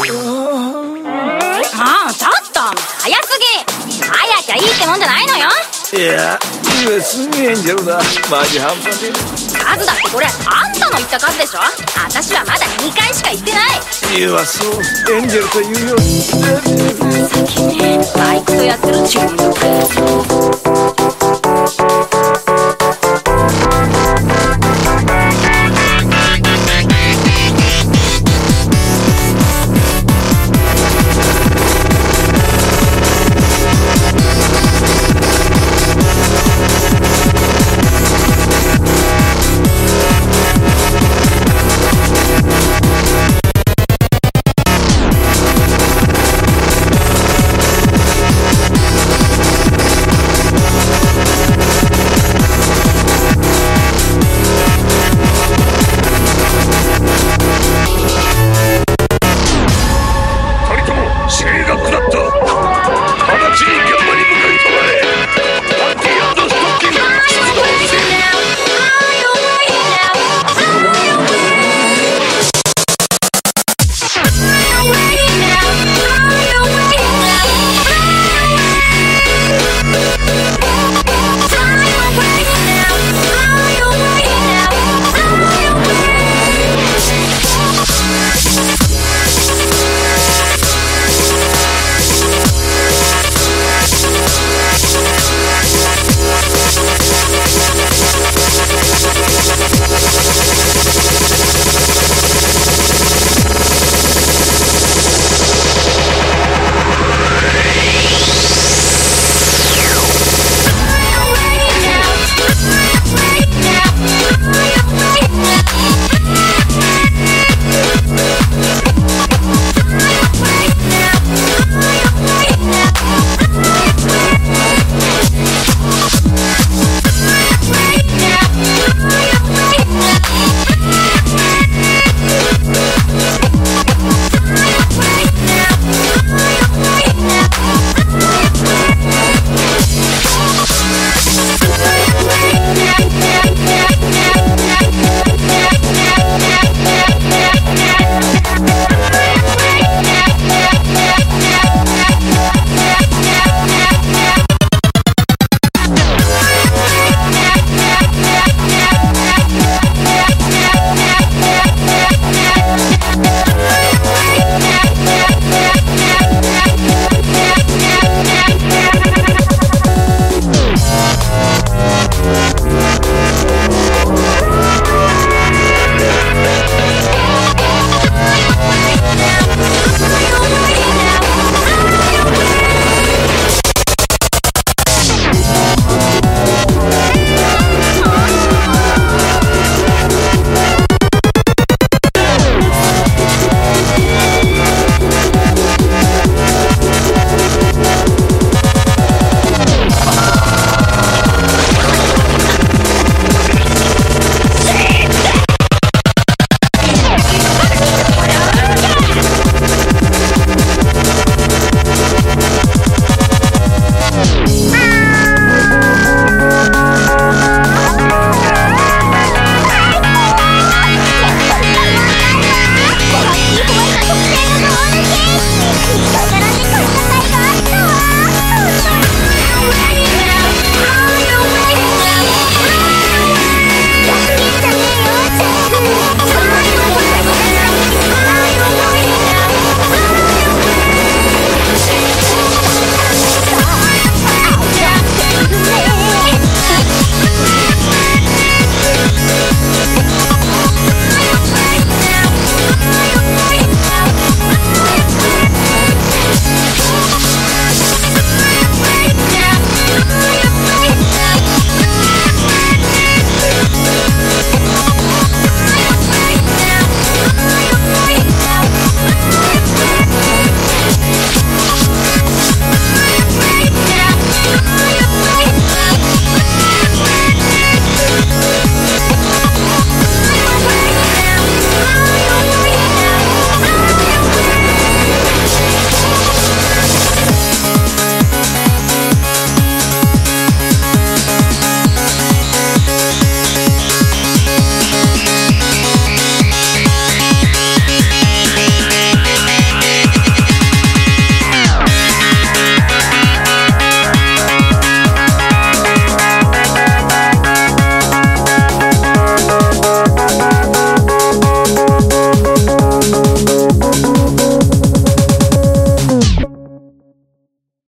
もうちょっと早すぎ。早きゃいいってもんじゃないのよ。いや上すぎエンジェルだマジ半端ね数だってこれあんたの言った数でしょ。私はまだ2回しか行ってない。言わそうエンジェルというよバイクとやってる中毒